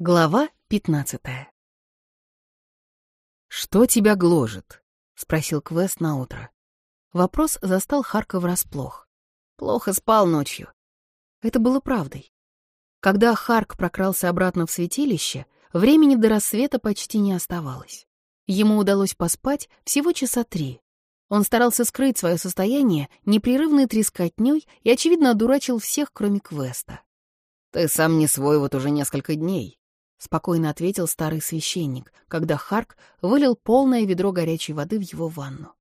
Глава пятнадцатая. «Что тебя гложет?» — спросил Квест наутро. Вопрос застал Харка врасплох. Плохо спал ночью. Это было правдой. Когда Харк прокрался обратно в святилище, времени до рассвета почти не оставалось. Ему удалось поспать всего часа три. Он старался скрыть свое состояние непрерывной трескотнёй и, очевидно, одурачил всех, кроме Квеста. «Ты сам не свой вот уже несколько дней», — спокойно ответил старый священник, когда Харк вылил полное ведро горячей воды в его ванну.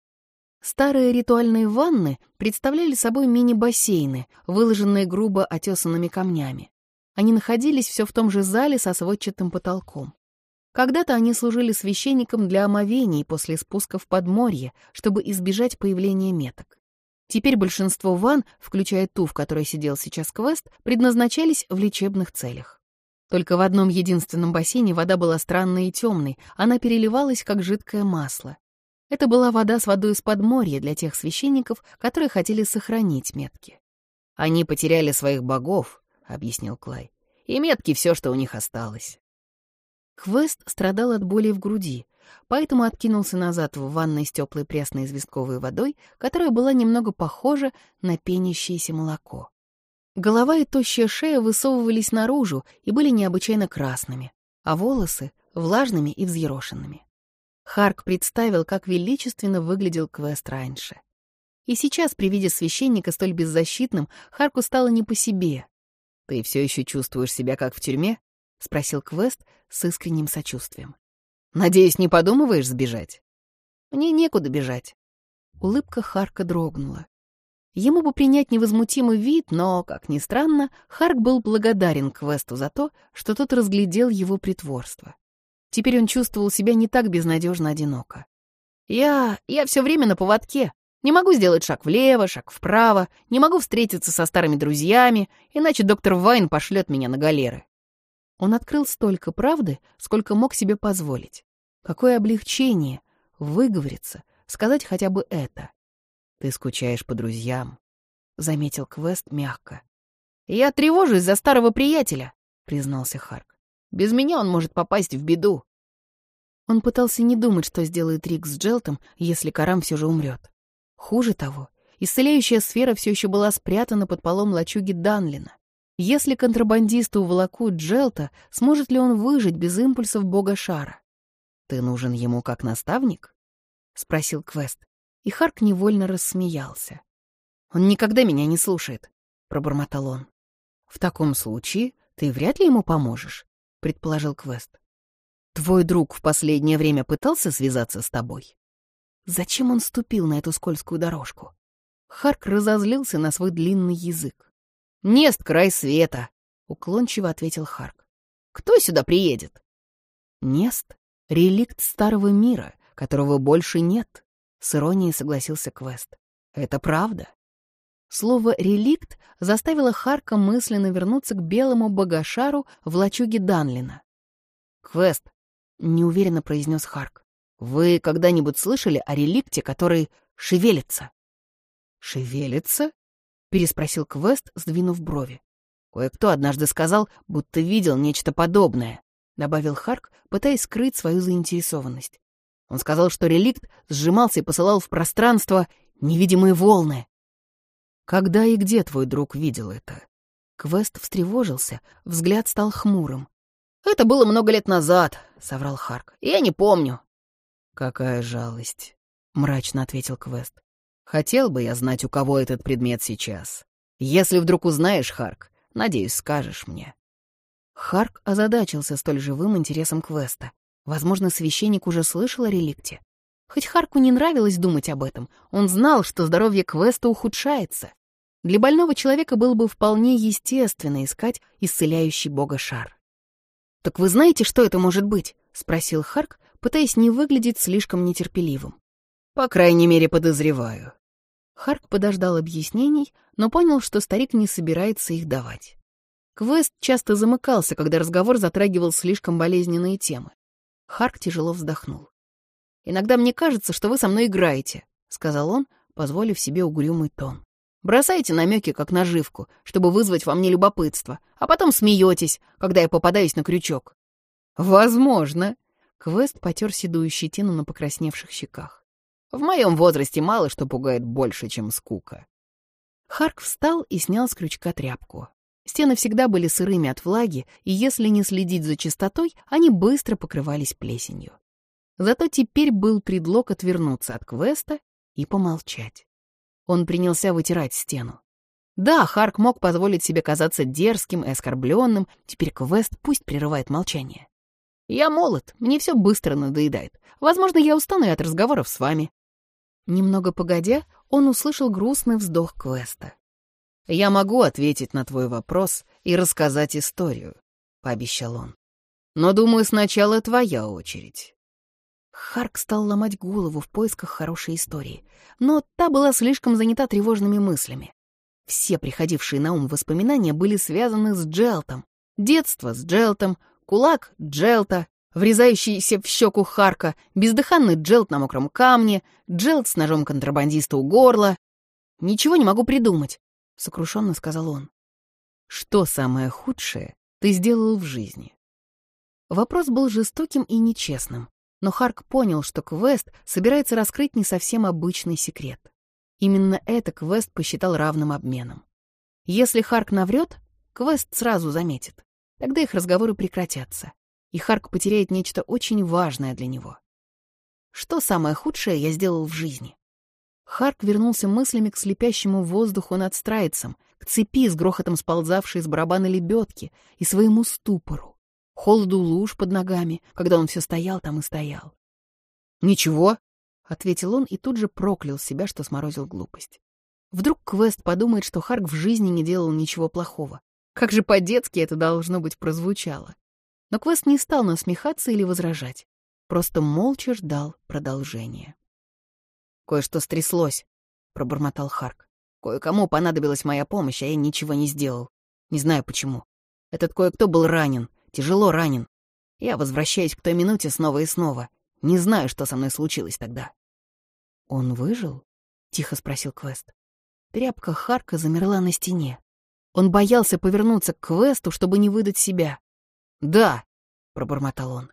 Старые ритуальные ванны представляли собой мини-бассейны, выложенные грубо отесанными камнями. Они находились все в том же зале со сводчатым потолком. Когда-то они служили священникам для омовений после спуска в подморье, чтобы избежать появления меток. Теперь большинство ванн, включая ту, в которой сидел сейчас Квест, предназначались в лечебных целях. Только в одном единственном бассейне вода была странной и темной, она переливалась, как жидкое масло. Это была вода с водой из подморья для тех священников, которые хотели сохранить метки. «Они потеряли своих богов», — объяснил Клай, — «и метки — все, что у них осталось». Квест страдал от боли в груди, поэтому откинулся назад в ванной с теплой пресной известковой водой, которая была немного похожа на пенящееся молоко. Голова и тощая шея высовывались наружу и были необычайно красными, а волосы — влажными и взъерошенными. Харк представил, как величественно выглядел Квест раньше. И сейчас, при виде священника столь беззащитным, Харку стало не по себе. «Ты все еще чувствуешь себя как в тюрьме?» — спросил Квест с искренним сочувствием. «Надеюсь, не подумываешь сбежать?» «Мне некуда бежать». Улыбка Харка дрогнула. Ему бы принять невозмутимый вид, но, как ни странно, Харк был благодарен Квесту за то, что тот разглядел его притворство. Теперь он чувствовал себя не так безнадежно одиноко. «Я... я все время на поводке. Не могу сделать шаг влево, шаг вправо, не могу встретиться со старыми друзьями, иначе доктор Вайн пошлет меня на галеры». Он открыл столько правды, сколько мог себе позволить. Какое облегчение выговориться, сказать хотя бы это. «Ты скучаешь по друзьям», — заметил Квест мягко. «Я тревожусь за старого приятеля», — признался Харк. «Без меня он может попасть в беду». Он пытался не думать, что сделает Рик с Джелтом, если Карам все же умрет. Хуже того, исцеляющая сфера все еще была спрятана под полом лачуги Данлина. Если контрабандисты уволокут Джелта, сможет ли он выжить без импульсов бога Шара? «Ты нужен ему как наставник?» — спросил Квест и Харк невольно рассмеялся. «Он никогда меня не слушает», — пробормотал он. «В таком случае ты вряд ли ему поможешь», — предположил Квест. «Твой друг в последнее время пытался связаться с тобой?» Зачем он ступил на эту скользкую дорожку? Харк разозлился на свой длинный язык. «Нест край света», — уклончиво ответил Харк. «Кто сюда приедет?» «Нест — реликт старого мира, которого больше нет», с иронией согласился Квест. Это правда. Слово «реликт» заставило Харка мысленно вернуться к белому богошару в лачуге Данлина. «Квест», — неуверенно произнес Харк, — «вы когда-нибудь слышали о реликте, который шевелится?» «Шевелится?» — переспросил Квест, сдвинув брови. «Кое-кто однажды сказал, будто видел нечто подобное», — добавил Харк, пытаясь скрыть свою заинтересованность. Он сказал, что реликт сжимался и посылал в пространство невидимые волны. «Когда и где твой друг видел это?» Квест встревожился, взгляд стал хмурым. «Это было много лет назад», — соврал Харк. «Я не помню». «Какая жалость», — мрачно ответил Квест. «Хотел бы я знать, у кого этот предмет сейчас. Если вдруг узнаешь, Харк, надеюсь, скажешь мне». Харк озадачился столь живым интересом Квеста. Возможно, священник уже слышал о реликте. Хоть Харку не нравилось думать об этом, он знал, что здоровье Квеста ухудшается. Для больного человека было бы вполне естественно искать исцеляющий бога шар. «Так вы знаете, что это может быть?» — спросил Харк, пытаясь не выглядеть слишком нетерпеливым. «По крайней мере, подозреваю». Харк подождал объяснений, но понял, что старик не собирается их давать. Квест часто замыкался, когда разговор затрагивал слишком болезненные темы. Харк тяжело вздохнул. «Иногда мне кажется, что вы со мной играете», — сказал он, позволив себе угрюмый тон. «Бросаете намеки, как наживку, чтобы вызвать во мне любопытство, а потом смеетесь, когда я попадаюсь на крючок. «Возможно». Квест потер седую щетину на покрасневших щеках. «В моем возрасте мало что пугает больше, чем скука». Харк встал и снял с крючка тряпку. Стены всегда были сырыми от влаги, и если не следить за чистотой, они быстро покрывались плесенью. Зато теперь был предлог отвернуться от квеста и помолчать. Он принялся вытирать стену. Да, Харк мог позволить себе казаться дерзким и оскорбленным, теперь квест пусть прерывает молчание. «Я молод, мне все быстро надоедает. Возможно, я устану от разговоров с вами». Немного погодя, он услышал грустный вздох квеста. «Я могу ответить на твой вопрос и рассказать историю», — пообещал он. «Но, думаю, сначала твоя очередь». Харк стал ломать голову в поисках хорошей истории, но та была слишком занята тревожными мыслями. Все приходившие на ум воспоминания были связаны с Джелтом. Детство с Джелтом, кулак Джелта, врезающийся в щеку Харка, бездыханный Джелт на мокром камне, Джелт с ножом контрабандиста у горла. «Ничего не могу придумать», — сокрушенно сказал он. «Что самое худшее ты сделал в жизни?» Вопрос был жестоким и нечестным, но Харк понял, что Квест собирается раскрыть не совсем обычный секрет. Именно это Квест посчитал равным обменом. Если Харк наврет, Квест сразу заметит. Тогда их разговоры прекратятся, и Харк потеряет нечто очень важное для него. Что самое худшее я сделал в жизни? Харк вернулся мыслями к слепящему воздуху над Страйцем, к цепи с грохотом сползавшей с барабана лебедки и своему ступору, холоду луж под ногами, когда он все стоял там и стоял. «Ничего», — ответил он и тут же проклял себя, что сморозил глупость. Вдруг Квест подумает, что Харк в жизни не делал ничего плохого. Как же по-детски это должно быть прозвучало. Но Квест не стал насмехаться или возражать. Просто молча ждал продолжения. «Кое-что стряслось», — пробормотал Харк. «Кое-кому понадобилась моя помощь, а я ничего не сделал. Не знаю почему. Этот кое-кто был ранен, тяжело ранен. Я возвращаюсь к той минуте снова и снова. Не знаю, что со мной случилось тогда. «Он выжил?» — тихо спросил Квест. Тряпка Харка замерла на стене. Он боялся повернуться к Квесту, чтобы не выдать себя. «Да», — пробормотал он.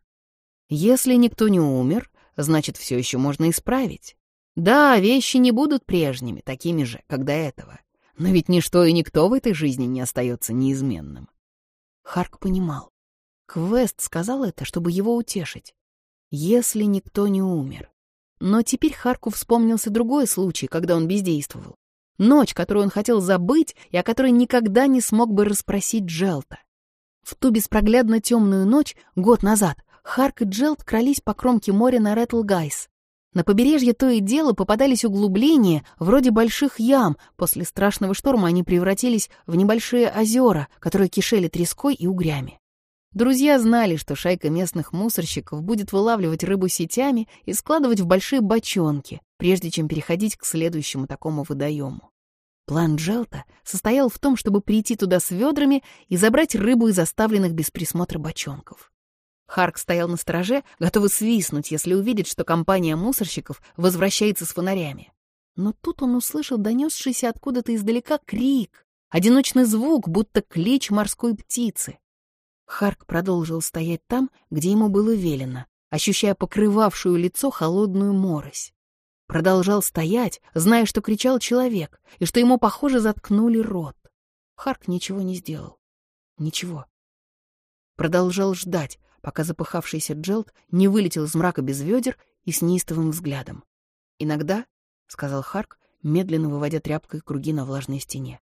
«Если никто не умер, значит, все еще можно исправить. Да, вещи не будут прежними, такими же, как до этого. Но ведь ничто и никто в этой жизни не остается неизменным». Харк понимал. Квест сказал это, чтобы его утешить. «Если никто не умер». Но теперь Харку вспомнился другой случай, когда он бездействовал. Ночь, которую он хотел забыть и о которой никогда не смог бы расспросить Джелта. В ту беспроглядно темную ночь, год назад, Харк и Джелт крались по кромке моря на Рэтлгайс. На побережье то и дело попадались углубления, вроде больших ям. После страшного шторма они превратились в небольшие озера, которые кишели треской и угрями. Друзья знали, что шайка местных мусорщиков будет вылавливать рыбу сетями и складывать в большие бочонки, прежде чем переходить к следующему такому водоему. План Джелта состоял в том, чтобы прийти туда с ведрами и забрать рыбу из оставленных без присмотра бочонков. Харк стоял на стороже, готовый свистнуть, если увидит, что компания мусорщиков возвращается с фонарями. Но тут он услышал донесшийся откуда-то издалека крик, одиночный звук, будто клич морской птицы. Харк продолжил стоять там, где ему было велено, ощущая покрывавшую лицо холодную морось. Продолжал стоять, зная, что кричал человек, и что ему, похоже, заткнули рот. Харк ничего не сделал. Ничего. Продолжал ждать, пока запыхавшийся Джелт не вылетел из мрака без ведер и с неистовым взглядом. «Иногда», — сказал Харк, медленно выводя тряпкой круги на влажной стене,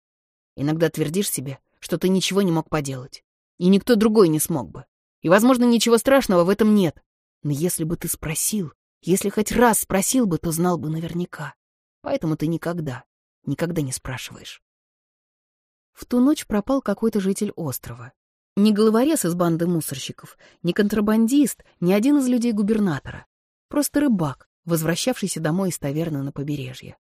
«иногда твердишь себе, что ты ничего не мог поделать, и никто другой не смог бы. И, возможно, ничего страшного в этом нет. Но если бы ты спросил, если хоть раз спросил бы, то знал бы наверняка. Поэтому ты никогда, никогда не спрашиваешь. В ту ночь пропал какой-то житель острова. Не головорез из банды мусорщиков, не контрабандист, ни один из людей губернатора. Просто рыбак, возвращавшийся домой из таверны на побережье.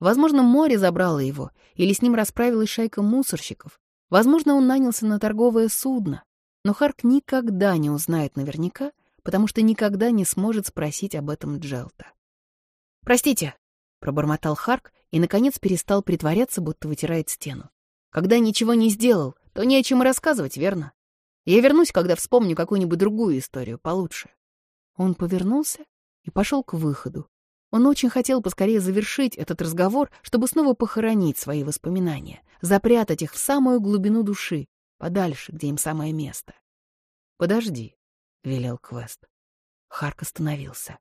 Возможно, море забрало его, или с ним расправилась шайка мусорщиков, Возможно, он нанялся на торговое судно, но Харк никогда не узнает наверняка, потому что никогда не сможет спросить об этом Джелта. «Простите», — пробормотал Харк и, наконец, перестал притворяться, будто вытирает стену. «Когда ничего не сделал, то не о чем рассказывать, верно?» Я вернусь, когда вспомню какую-нибудь другую историю получше». Он повернулся и пошел к выходу. Он очень хотел поскорее завершить этот разговор, чтобы снова похоронить свои воспоминания, запрятать их в самую глубину души, подальше, где им самое место. «Подожди», — велел Квест. Харк остановился.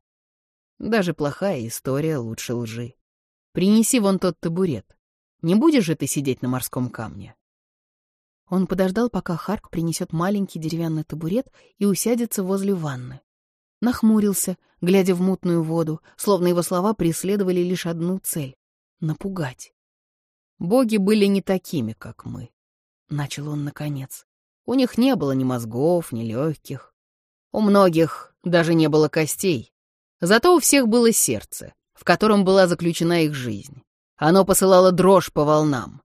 «Даже плохая история лучше лжи. Принеси вон тот табурет. Не будешь же ты сидеть на морском камне?» Он подождал, пока Харк принесет маленький деревянный табурет и усядется возле ванны. Нахмурился, глядя в мутную воду, словно его слова преследовали лишь одну цель — напугать. «Боги были не такими, как мы», — начал он наконец. «У них не было ни мозгов, ни легких. У многих даже не было костей. Зато у всех было сердце, в котором была заключена их жизнь. Оно посылало дрожь по волнам.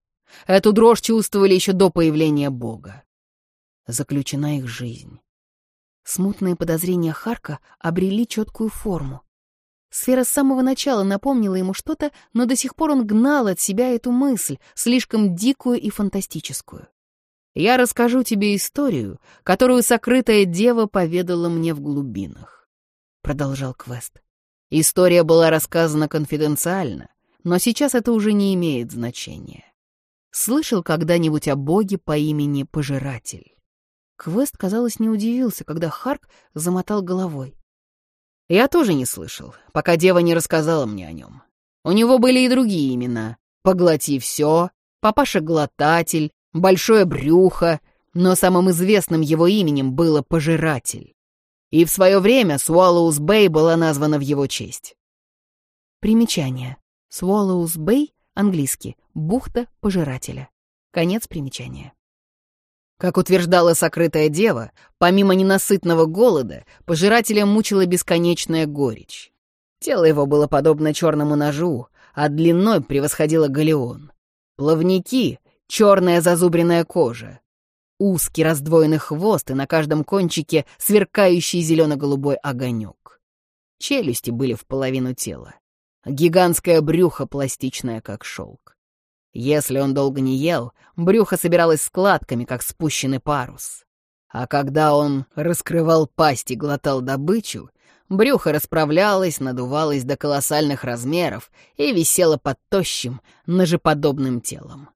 Эту дрожь чувствовали еще до появления Бога. Заключена их жизнь. Смутные подозрения Харка обрели четкую форму. Сфера с самого начала напомнила ему что-то, но до сих пор он гнал от себя эту мысль, слишком дикую и фантастическую. «Я расскажу тебе историю, которую сокрытая дева поведала мне в глубинах», — продолжал Квест. «История была рассказана конфиденциально, но сейчас это уже не имеет значения. Слышал когда-нибудь о боге по имени Пожиратель?» Квест, казалось, не удивился, когда Харк замотал головой. «Я тоже не слышал, пока дева не рассказала мне о нем. У него были и другие имена. Поглоти все, Папаша-глотатель, Большое брюхо, но самым известным его именем было Пожиратель. И в свое время Суалоус Бэй была названа в его честь. Примечание. Swallows Bay, английский, бухта пожирателя. Конец примечания. Как утверждала сокрытая дева, помимо ненасытного голода, пожирателя мучила бесконечная горечь. Тело его было подобно черному ножу, а длиной превосходило галеон. Плавники — черная зазубренная кожа. Узкий раздвоенный хвост и на каждом кончике сверкающий зелено-голубой огонек. Челюсти были в половину тела гигантское брюхо, пластичное, как шелк. Если он долго не ел, брюхо собиралось складками, как спущенный парус. А когда он раскрывал пасть и глотал добычу, брюхо расправлялось, надувалось до колоссальных размеров и висело под тощим, ножеподобным телом.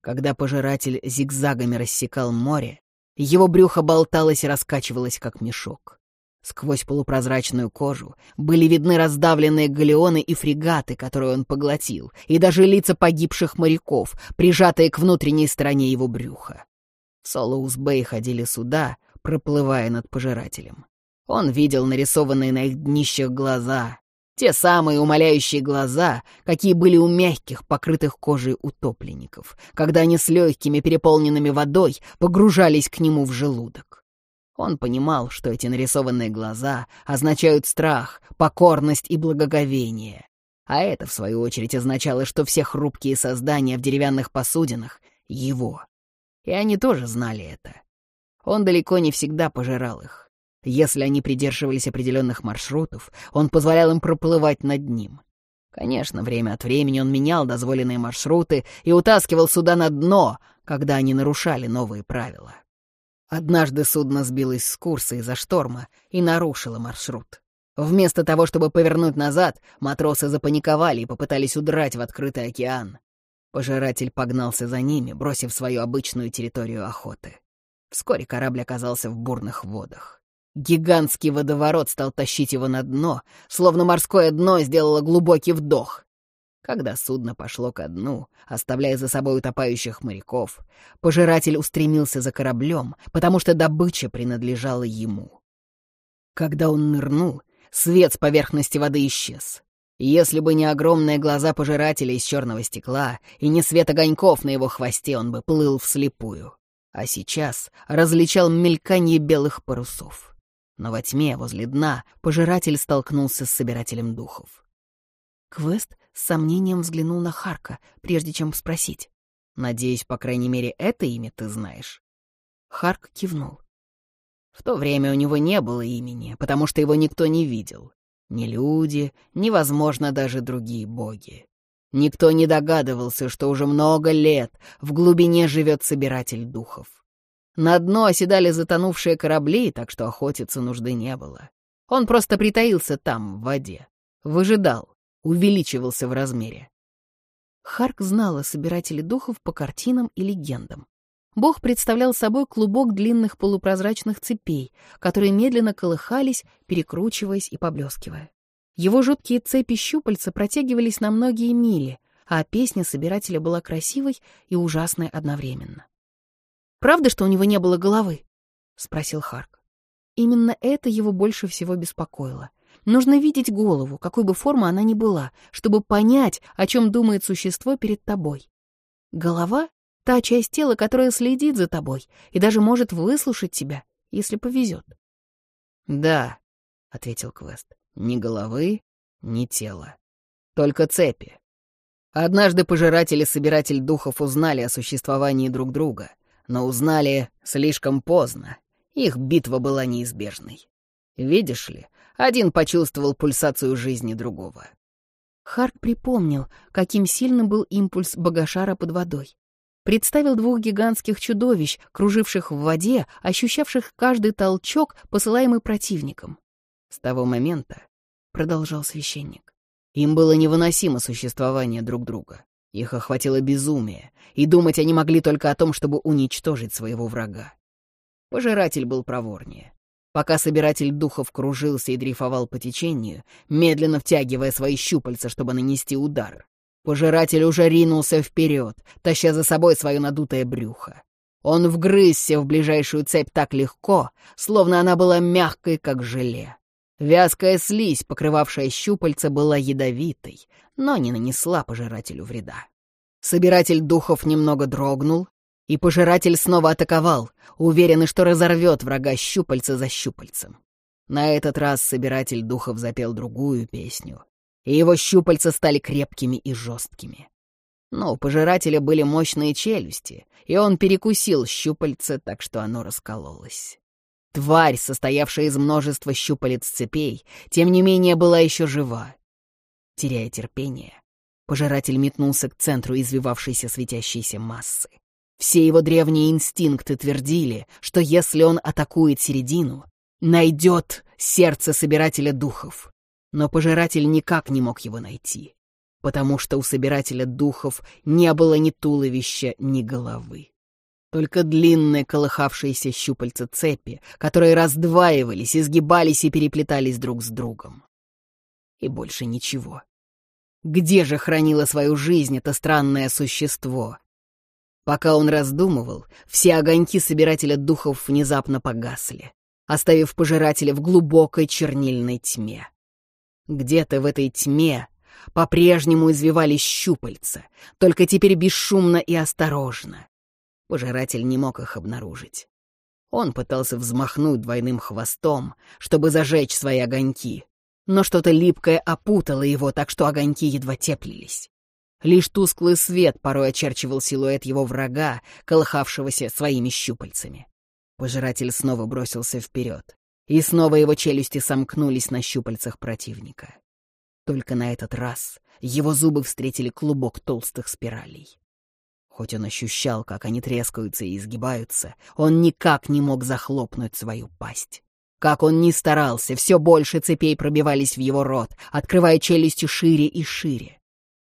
Когда пожиратель зигзагами рассекал море, его брюхо болталось и раскачивалось, как мешок. Сквозь полупрозрачную кожу были видны раздавленные галеоны и фрегаты, которые он поглотил, и даже лица погибших моряков, прижатые к внутренней стороне его брюха. В Солоус-Бэй ходили суда, проплывая над пожирателем. Он видел нарисованные на их днищах глаза, те самые умоляющие глаза, какие были у мягких, покрытых кожей утопленников, когда они с легкими, переполненными водой погружались к нему в желудок. Он понимал, что эти нарисованные глаза означают страх, покорность и благоговение. А это, в свою очередь, означало, что все хрупкие создания в деревянных посудинах — его. И они тоже знали это. Он далеко не всегда пожирал их. Если они придерживались определенных маршрутов, он позволял им проплывать над ним. Конечно, время от времени он менял дозволенные маршруты и утаскивал суда на дно, когда они нарушали новые правила. Однажды судно сбилось с курса из-за шторма и нарушило маршрут. Вместо того, чтобы повернуть назад, матросы запаниковали и попытались удрать в открытый океан. Пожиратель погнался за ними, бросив свою обычную территорию охоты. Вскоре корабль оказался в бурных водах. Гигантский водоворот стал тащить его на дно, словно морское дно сделало глубокий вдох. Когда судно пошло ко дну, оставляя за собой утопающих моряков, пожиратель устремился за кораблем, потому что добыча принадлежала ему. Когда он нырнул, свет с поверхности воды исчез. Если бы не огромные глаза пожирателя из черного стекла и не свет огоньков на его хвосте, он бы плыл вслепую. А сейчас различал мельканье белых парусов. Но во тьме возле дна пожиратель столкнулся с собирателем духов. Квест с сомнением взглянул на Харка, прежде чем спросить. «Надеюсь, по крайней мере, это имя ты знаешь?» Харк кивнул. В то время у него не было имени, потому что его никто не видел. Ни люди, ни, возможно, даже другие боги. Никто не догадывался, что уже много лет в глубине живет собиратель духов. На дно оседали затонувшие корабли, так что охотиться нужды не было. Он просто притаился там, в воде. Выжидал, увеличивался в размере. Харк знал о собирателе духов по картинам и легендам. Бог представлял собой клубок длинных полупрозрачных цепей, которые медленно колыхались, перекручиваясь и поблескивая. Его жуткие цепи щупальца протягивались на многие мили, а песня собирателя была красивой и ужасной одновременно. «Правда, что у него не было головы?» — спросил Харк. Именно это его больше всего беспокоило. Нужно видеть голову, какой бы формы она ни была, чтобы понять, о чем думает существо перед тобой. Голова Та часть тела, которая следит за тобой и даже может выслушать тебя, если повезет. «Да», — ответил Квест, — «ни головы, ни тела. Только цепи. Однажды пожиратель и собиратель духов узнали о существовании друг друга, но узнали слишком поздно. Их битва была неизбежной. Видишь ли, один почувствовал пульсацию жизни другого. Харк припомнил, каким сильным был импульс Багашара под водой представил двух гигантских чудовищ, круживших в воде, ощущавших каждый толчок, посылаемый противником. С того момента, — продолжал священник, — им было невыносимо существование друг друга. Их охватило безумие, и думать они могли только о том, чтобы уничтожить своего врага. Пожиратель был проворнее. Пока собиратель духов кружился и дрейфовал по течению, медленно втягивая свои щупальца, чтобы нанести удар, Пожиратель уже ринулся вперед, таща за собой свое надутое брюхо. Он вгрызся в ближайшую цепь так легко, словно она была мягкой, как желе. Вязкая слизь, покрывавшая щупальца, была ядовитой, но не нанесла пожирателю вреда. Собиратель духов немного дрогнул, и пожиратель снова атаковал, уверенный, что разорвет врага щупальца за щупальцем. На этот раз собиратель духов запел другую песню, и его щупальца стали крепкими и жесткими. Но у пожирателя были мощные челюсти, и он перекусил щупальце так, что оно раскололось. Тварь, состоявшая из множества щупалец цепей, тем не менее была еще жива. Теряя терпение, пожиратель метнулся к центру извивавшейся светящейся массы. Все его древние инстинкты твердили, что если он атакует середину, найдет сердце собирателя духов, но пожиратель никак не мог его найти, потому что у собирателя духов не было ни туловища, ни головы. Только длинные колыхавшиеся щупальца цепи, которые раздваивались, изгибались и переплетались друг с другом. И больше ничего. Где же хранило свою жизнь это странное существо? Пока он раздумывал, все огоньки собирателя духов внезапно погасли, оставив пожирателя в глубокой чернильной тьме. Где-то в этой тьме по-прежнему извивались щупальца, только теперь бесшумно и осторожно. Пожиратель не мог их обнаружить. Он пытался взмахнуть двойным хвостом, чтобы зажечь свои огоньки, но что-то липкое опутало его, так что огоньки едва теплились. Лишь тусклый свет порой очерчивал силуэт его врага, колыхавшегося своими щупальцами. Пожиратель снова бросился вперед. И снова его челюсти сомкнулись на щупальцах противника. Только на этот раз его зубы встретили клубок толстых спиралей. Хоть он ощущал, как они трескаются и изгибаются, он никак не мог захлопнуть свою пасть. Как он ни старался, все больше цепей пробивались в его рот, открывая челюсти шире и шире.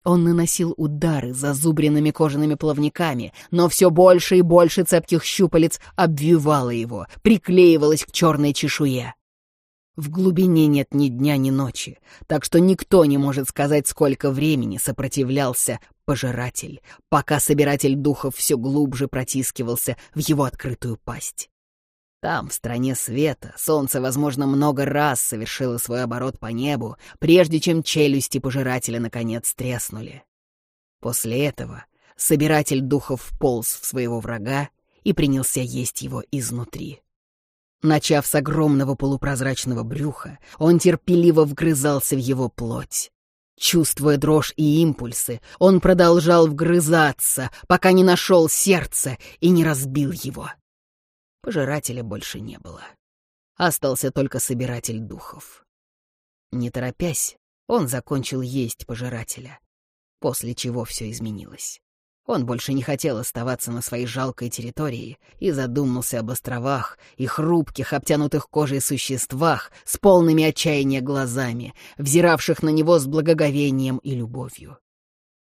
Он наносил удары зазубренными кожаными плавниками, но все больше и больше цепких щупалец обвивало его, приклеивалось к черной чешуе. В глубине нет ни дня, ни ночи, так что никто не может сказать, сколько времени сопротивлялся пожиратель, пока собиратель духов все глубже протискивался в его открытую пасть. Там, в стране света, солнце, возможно, много раз совершило свой оборот по небу, прежде чем челюсти пожирателя наконец треснули. После этого собиратель духов вполз в своего врага и принялся есть его изнутри. Начав с огромного полупрозрачного брюха, он терпеливо вгрызался в его плоть. Чувствуя дрожь и импульсы, он продолжал вгрызаться, пока не нашел сердце и не разбил его. Пожирателя больше не было. Остался только собиратель духов. Не торопясь, он закончил есть пожирателя, после чего все изменилось. Он больше не хотел оставаться на своей жалкой территории и задумался об островах и хрупких, обтянутых кожей существах с полными отчаяния глазами, взиравших на него с благоговением и любовью.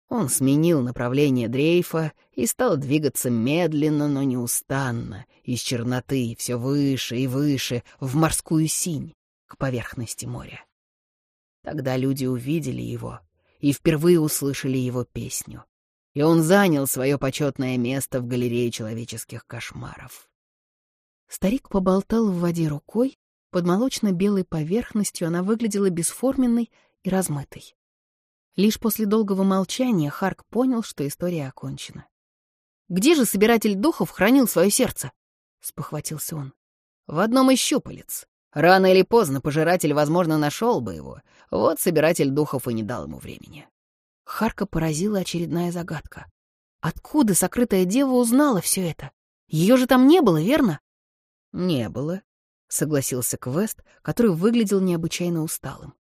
Он сменил направление дрейфа и стал двигаться медленно, но неустанно, из черноты все выше и выше, в морскую синь, к поверхности моря. Тогда люди увидели его и впервые услышали его песню и он занял свое почетное место в галерее человеческих кошмаров. Старик поболтал в воде рукой, под молочно-белой поверхностью она выглядела бесформенной и размытой. Лишь после долгого молчания Харк понял, что история окончена. «Где же собиратель духов хранил свое сердце?» — спохватился он. «В одном из щупалец. Рано или поздно пожиратель, возможно, нашел бы его. Вот собиратель духов и не дал ему времени». Харка поразила очередная загадка. Откуда сокрытая дева узнала все это? Ее же там не было, верно? Не было, согласился Квест, который выглядел необычайно усталым.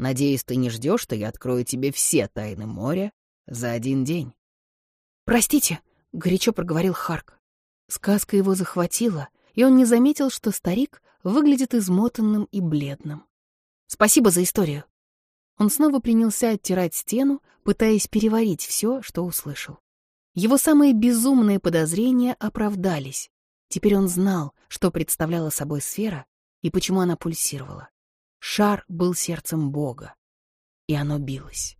Надеюсь, ты не ждешь, что я открою тебе все тайны моря за один день. Простите, горячо проговорил Харк. Сказка его захватила, и он не заметил, что старик выглядит измотанным и бледным. Спасибо за историю. Он снова принялся оттирать стену, пытаясь переварить все, что услышал. Его самые безумные подозрения оправдались. Теперь он знал, что представляла собой сфера и почему она пульсировала. Шар был сердцем Бога, и оно билось.